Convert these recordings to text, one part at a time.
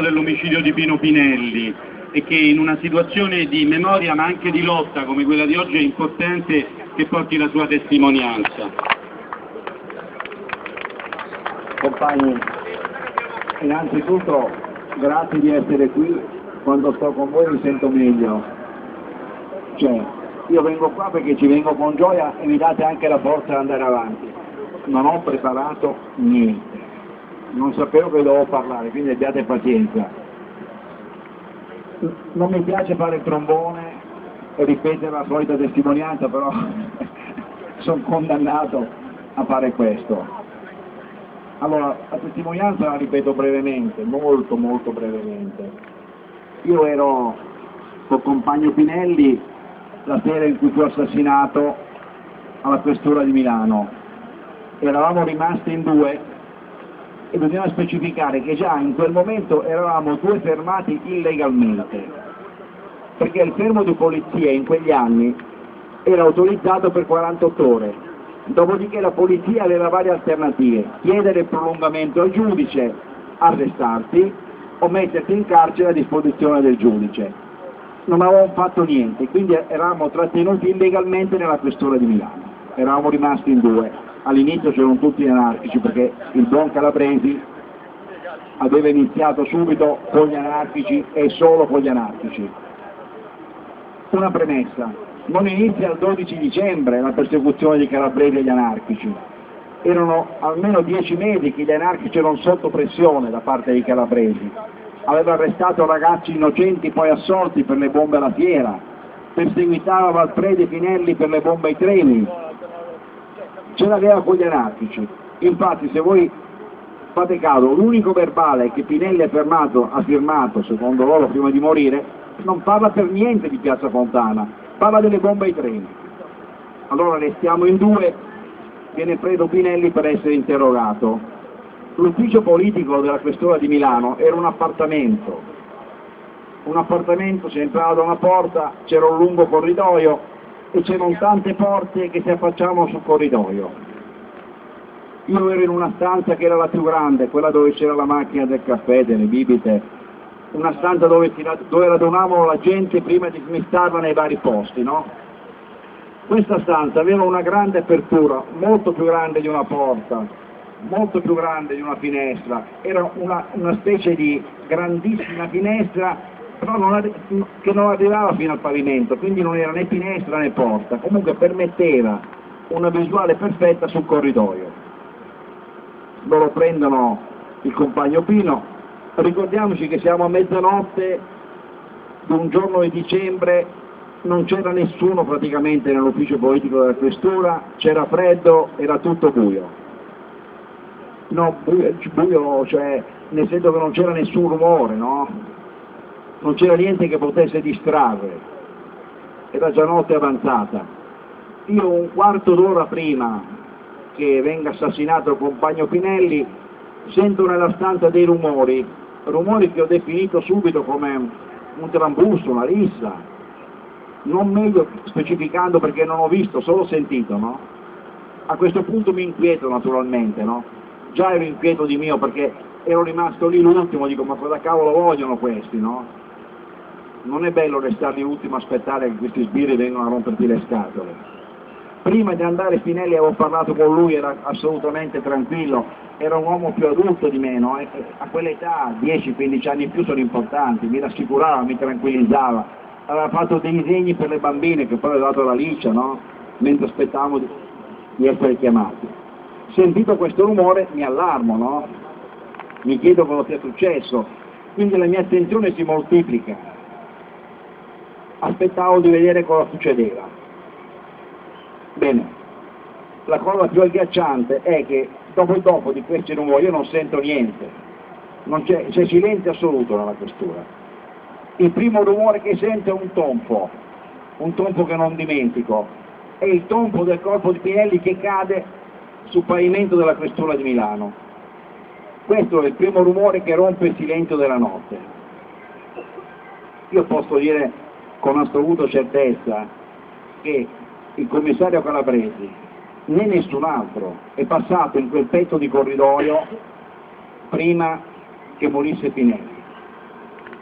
dell'omicidio di Pino Pinelli e che in una situazione di memoria ma anche di lotta come quella di oggi è importante che porti la sua testimonianza. Compagni, innanzitutto grazie di essere qui, quando sto con voi mi sento meglio. Cioè, io vengo qua perché ci vengo con gioia e mi date anche la forza di andare avanti. Non ho preparato niente non sapevo che dovevo parlare, quindi abbiate pazienza. Non mi piace fare il trombone e ripetere la solita testimonianza, però sono condannato a fare questo. Allora, la testimonianza la ripeto brevemente, molto molto brevemente. Io ero col compagno Pinelli la sera in cui fu assassinato alla questura di Milano. Eravamo rimasti in due e bisogna specificare che già in quel momento eravamo due fermati illegalmente, perché il fermo di polizia in quegli anni era autorizzato per 48 ore, dopodiché la polizia aveva varie alternative, chiedere il prolungamento al giudice, arrestarti o metterti in carcere a disposizione del giudice. Non avevamo fatto niente, quindi eravamo trattenuti illegalmente nella questura di Milano, eravamo rimasti in due all'inizio c'erano tutti anarchici perché il buon Calabresi aveva iniziato subito con gli anarchici e solo con gli anarchici. Una premessa, non inizia il 12 dicembre la persecuzione di Calabresi e gli anarchici, erano almeno dieci mesi che gli anarchici erano sotto pressione da parte di Calabresi, aveva arrestato ragazzi innocenti poi assolti per le bombe alla fiera, perseguitava Valfredi e Pinelli per le bombe ai treni, ce l'aveva con gli anarchici. Infatti se voi fate caso, l'unico verbale che Pinelli ha firmato, ha firmato, secondo loro, prima di morire, non parla per niente di Piazza Fontana, parla delle bombe ai treni. Allora restiamo in due, viene preso Pinelli per essere interrogato. L'ufficio politico della questura di Milano era un appartamento, un appartamento, si entrava da una porta, c'era un lungo corridoio, e c'erano tante porte che si affacciavano sul corridoio. Io ero in una stanza che era la più grande, quella dove c'era la macchina del caffè, delle bibite, una stanza dove, si, dove radunavano la gente prima di smistarla nei vari posti, no? Questa stanza aveva una grande apertura, molto più grande di una porta, molto più grande di una finestra, era una, una specie di grandissima finestra però non, che non arrivava fino al pavimento, quindi non era né finestra né porta, comunque permetteva una visuale perfetta sul corridoio. Loro prendono il compagno Pino, ricordiamoci che siamo a mezzanotte di un giorno di dicembre, non c'era nessuno praticamente nell'ufficio politico della questura, c'era freddo, era tutto buio. No, buio, cioè nel senso che non c'era nessun rumore, no? Non c'era niente che potesse distrarre, era già notte avanzata. Io un quarto d'ora prima che venga assassinato il compagno Pinelli sento nella stanza dei rumori, rumori che ho definito subito come un trambusto, una rissa, non meglio specificando perché non ho visto, solo sentito, no? A questo punto mi inquieto naturalmente, no? Già ero inquieto di mio perché ero rimasto lì l'ultimo, dico ma cosa cavolo vogliono questi, no? Non è bello restare ultimo a aspettare che questi sbirri vengano a romperti le scatole. Prima di andare Spinelli avevo parlato con lui, era assolutamente tranquillo, era un uomo più adulto di me, no? a quell'età 10-15 anni in più sono importanti, mi rassicurava, mi tranquillizzava, aveva fatto dei disegni per le bambine che poi aveva dato la licia, no? mentre aspettavamo di, di, essere chiamati. Sentito questo rumore mi allarmo, no? mi chiedo cosa sia successo, quindi la mia attenzione si moltiplica aspettavo di vedere cosa succedeva. Bene, la cosa più agghiacciante è che dopo e dopo di questi rumori io non sento niente, c'è, c'è silenzio assoluto nella questura. Il primo rumore che sento è un tonfo, un tonfo che non dimentico, è il tonfo del corpo di Pinelli che cade sul pavimento della questura di Milano. Questo è il primo rumore che rompe il silenzio della notte. Io posso dire con assoluta certezza che il commissario Calabresi né nessun altro è passato in quel pezzo di corridoio prima che morisse Pinelli.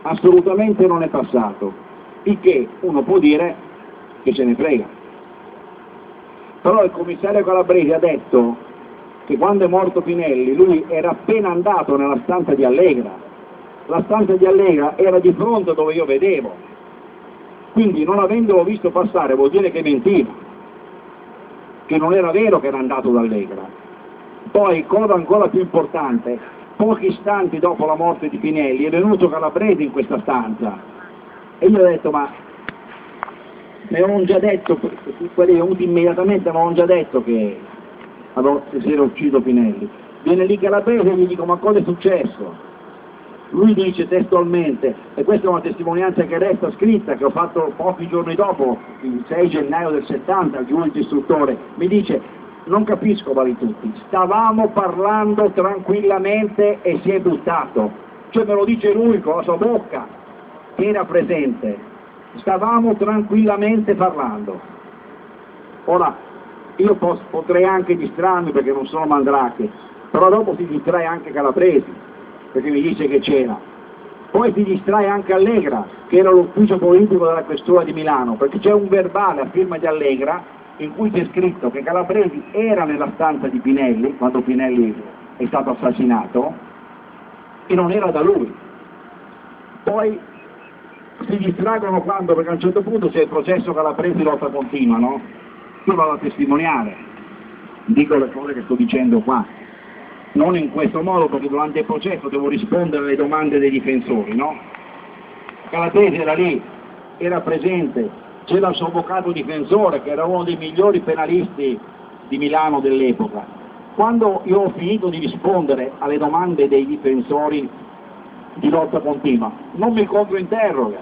assolutamente non è passato, il che uno può dire che ce ne frega. Però il commissario Calabresi ha detto che quando è morto Pinelli lui era appena andato nella stanza di Allegra, la stanza di Allegra era di fronte dove io vedevo, quindi non avendolo visto passare vuol dire che mentiva, che non era vero che era andato da Allegra. Poi, cosa ancora più importante, pochi istanti dopo la morte di Pinelli è venuto Calabresi in questa stanza e io ho detto ma mi avevano già detto, quelli venuti immediatamente mi avevano già detto che si era ucciso Pinelli. Viene lì Calabrese e gli dico ma cosa è successo? Lui dice testualmente, e questa è una testimonianza che resta scritta, che ho fatto pochi giorni dopo, il 6 gennaio del 70, al giudice istruttore, mi dice, non capisco vari tutti, stavamo parlando tranquillamente e si è buttato, cioè me lo dice lui con la sua bocca, che era presente, stavamo tranquillamente parlando. Ora, io potrei anche distrarmi perché non sono mandrache, però dopo si distrae anche Calabresi, perché mi dice che c'era. Poi si distrae anche Allegra, che era l'ufficio politico della questura di Milano, perché c'è un verbale a firma di Allegra in cui c'è scritto che Calabresi era nella stanza di Pinelli, quando Pinelli è stato assassinato, e non era da lui. Poi si distraggono quando, perché a un certo punto c'è il processo Calabresi lotta continua, no? Io vado a testimoniare, dico le cose che sto dicendo qua, non in questo modo perché durante il processo devo rispondere alle domande dei difensori, no? Calabresi era lì, era presente, c'era il suo avvocato difensore che era uno dei migliori penalisti di Milano dell'epoca. Quando io ho finito di rispondere alle domande dei difensori di lotta continua, non mi controinterroga,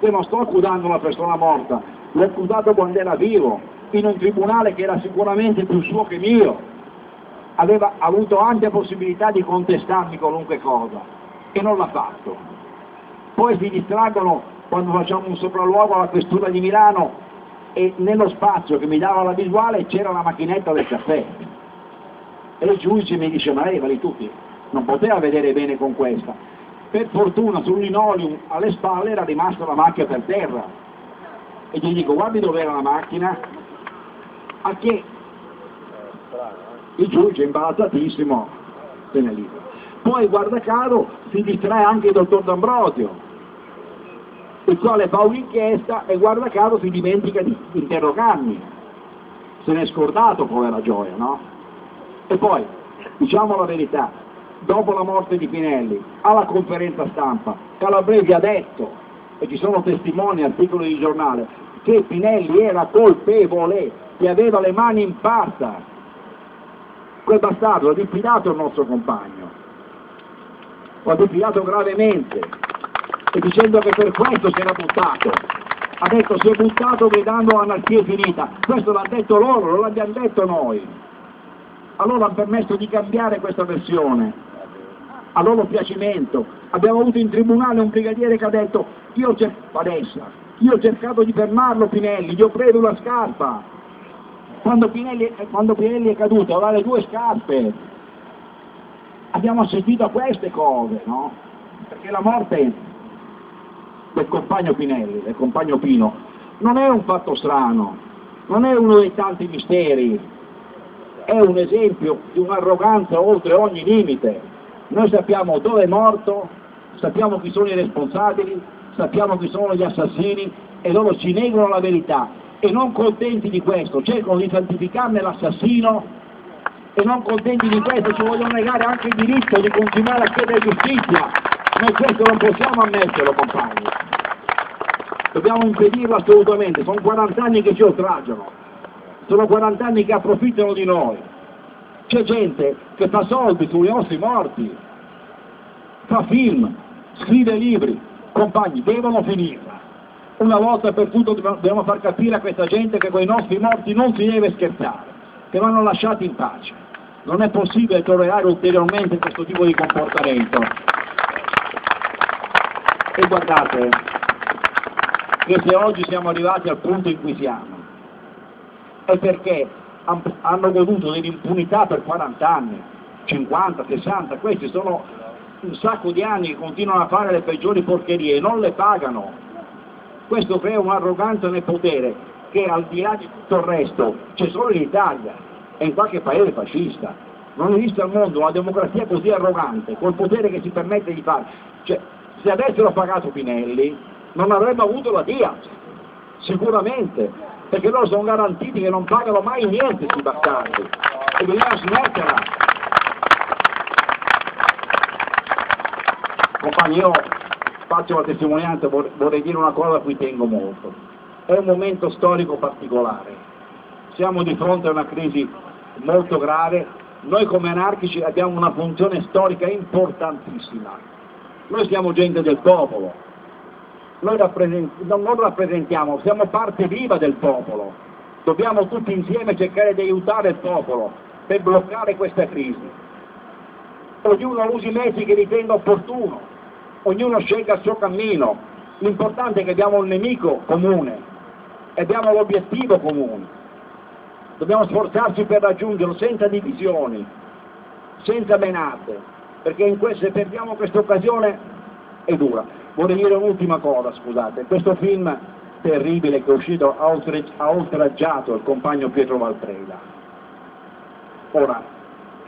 io non sto accusando una persona morta, l'ho accusato quando era vivo, in un tribunale che era sicuramente più suo che mio, aveva avuto ampia possibilità di contestarmi qualunque cosa e non l'ha fatto. Poi si distraggono quando facciamo un sopralluogo alla questura di Milano e nello spazio che mi dava la visuale c'era la macchinetta del caffè. E il giudice mi dice, ma lei tutti, non poteva vedere bene con questa. Per fortuna sul linoleum alle spalle era rimasta la macchina per terra. E gli dico, guardi dov'era la macchina? A che il giudice imbarazzatissimo se ne libera. Poi guarda caso si distrae anche il dottor D'Ambrosio, il quale fa un'inchiesta e guarda caso si dimentica di interrogarmi. Se n'è scordato povera gioia, no? E poi, diciamo la verità, dopo la morte di Pinelli, alla conferenza stampa, Calabresi ha detto, e ci sono testimoni, articoli di giornale, che Pinelli era colpevole, che aveva le mani in pasta, quel bastardo ha diffidato il nostro compagno, lo ha diffidato gravemente, e dicendo che per questo si era buttato. Ha detto si è buttato gridando anarchia finita, questo l'ha detto loro, non l'abbiamo detto noi. Allora hanno permesso di cambiare questa versione, a loro piacimento. Abbiamo avuto in tribunale un brigadiere che ha detto io, cer- io ho cercato di fermarlo Pinelli, gli ho preso la scarpa, quando Pinelli, quando Pinelli è caduto aveva le due scarpe, abbiamo assistito a queste cose, no? Perché la morte del compagno Pinelli, del compagno Pino, non è un fatto strano, non è uno dei tanti misteri, è un esempio di un'arroganza oltre ogni limite. Noi sappiamo dove è morto, sappiamo chi sono i responsabili, sappiamo chi sono gli assassini e loro ci negano la verità e non contenti di questo cercano di santificarne l'assassino e non contenti di questo ci vogliono negare anche il diritto di continuare a chiedere giustizia. Noi questo non possiamo ammetterlo, compagni. Dobbiamo impedirlo assolutamente, sono 40 anni che ci oltraggiano, sono 40 anni che approfittano di noi. C'è gente che fa soldi sui nostri morti, fa film, scrive libri, compagni, devono finirla una volta per tutto dobbiamo far capire a questa gente che con i nostri morti non si deve scherzare, che vanno lasciati in pace. Non è possibile tollerare ulteriormente questo tipo di comportamento. E guardate che se oggi siamo arrivati al punto in cui siamo, è perché hanno goduto dell'impunità per 40 anni, 50, 60, questi sono un sacco di anni che continuano a fare le peggiori porcherie e non le pagano. Questo crea un'arroganza nel potere che al di là di tutto il resto c'è solo in Italia e in qualche paese fascista. Non esiste al mondo una democrazia così arrogante, col potere che si permette di fare. Cioè, se avessero pagato Pinelli non avremmo avuto la Diaz, sicuramente, perché loro sono garantiti che non pagano mai niente sui bastardi e bisogna smetterla. Compagni, io faccio la testimonianza, vorrei dire una cosa a cui tengo molto. È un momento storico particolare. Siamo di fronte a una crisi molto grave. Noi come anarchici abbiamo una funzione storica importantissima. Noi siamo gente del popolo. Noi rappresent non rappresentiamo, siamo parte viva del popolo. Dobbiamo tutti insieme cercare di aiutare il popolo per bloccare questa crisi ognuno usi i mezzi che ritenga opportuno, ognuno scelga il suo cammino, l'importante è che abbiamo un nemico comune e abbiamo l'obiettivo comune. Dobbiamo sforzarci per raggiungerlo senza divisioni, senza menate, perché questo, se perdiamo questa occasione è dura. Vorrei dire un'ultima cosa, scusate, questo film terribile che è uscito ha, oltraggiato il compagno Pietro Valtreda. Ora,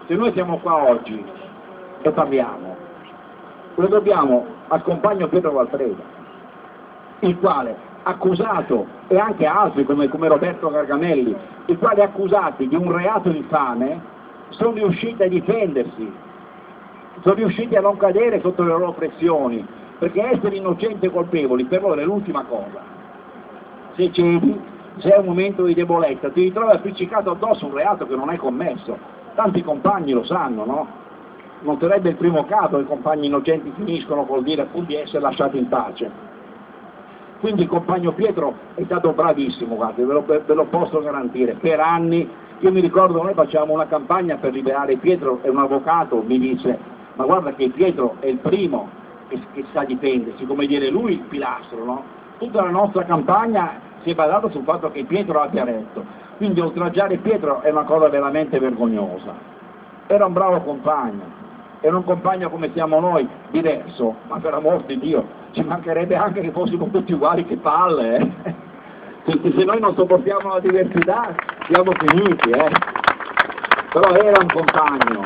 se noi siamo qua oggi e parliamo. Lo dobbiamo al compagno Pietro Valtreda, il quale accusato, e anche altri come, come Roberto Gargamelli, i quali accusati di un reato infame sono riusciti a difendersi, sono riusciti a non cadere sotto le loro pressioni, perché essere innocenti e colpevoli per loro è l'ultima cosa. Se cedi, se è un momento di debolezza, ti ritrovi appiccicato addosso un reato che non hai commesso. Tanti compagni lo sanno, no? Non sarebbe il primo caso che i compagni innocenti finiscono col dire appunto di essere lasciati in pace. Quindi il compagno Pietro è stato bravissimo, guardi, ve lo, ve lo posso garantire, per anni, io mi ricordo noi facciamo una campagna per liberare Pietro e un avvocato mi disse ma guarda che Pietro è il primo che, che sa difendersi, come dire lui il pilastro, no? Tutta la nostra campagna si è basata sul fatto che Pietro abbia retto, quindi oltraggiare Pietro è una cosa veramente vergognosa. Era un bravo compagno, era un compagno come siamo noi, diverso, ma per amor di Dio, ci mancherebbe anche che fossimo tutti uguali che palle, eh? se, noi non sopportiamo la diversità siamo finiti, eh? però era un compagno,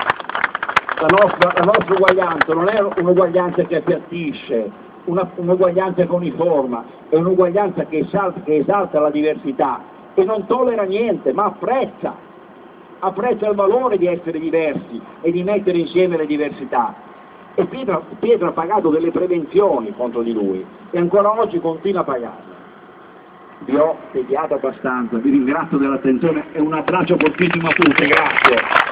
la nostra, la nostra uguaglianza non è un'uguaglianza che appiattisce, un'uguaglianza che uniforma, è un'uguaglianza che esalta, che esalta la diversità e non tollera niente, ma apprezza apprezza il valore di essere diversi e di mettere insieme le diversità. E Pietro, Pietro ha pagato delle prevenzioni contro di lui e ancora oggi continua a pagarle. Vi ho tediato abbastanza, vi ringrazio dell'attenzione e un abbraccio fortissimo a tutti, grazie. Grazie,